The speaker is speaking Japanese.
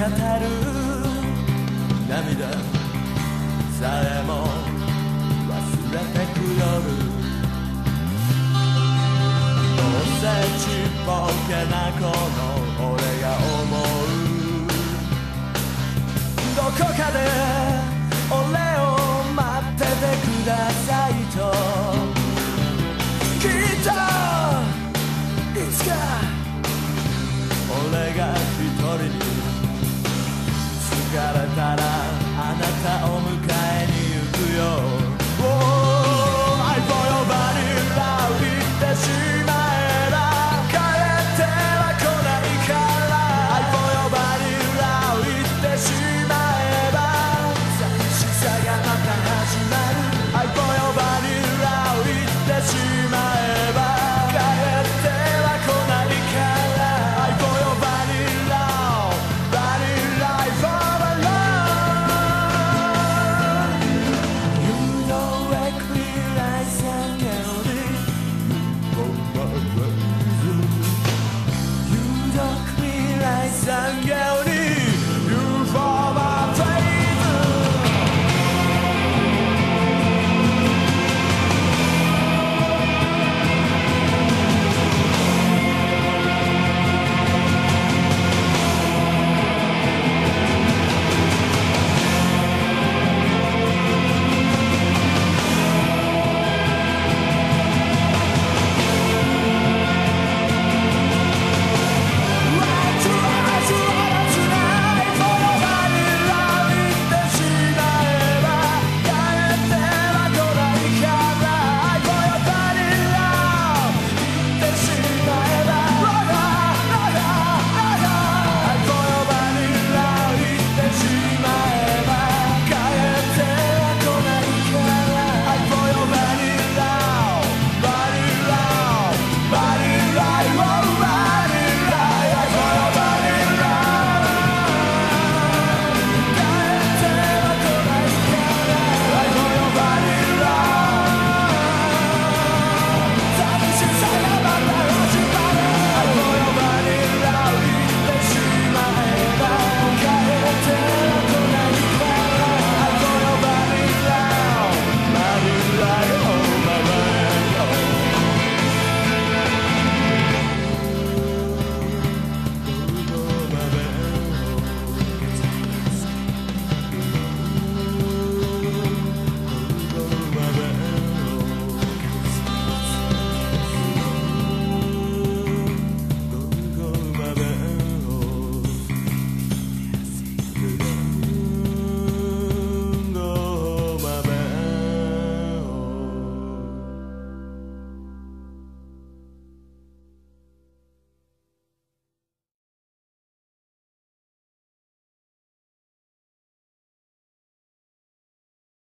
語る涙さえも忘れてく夜どうせちっぽけなこの俺が思う。どこかで朝を迎えに行くよ。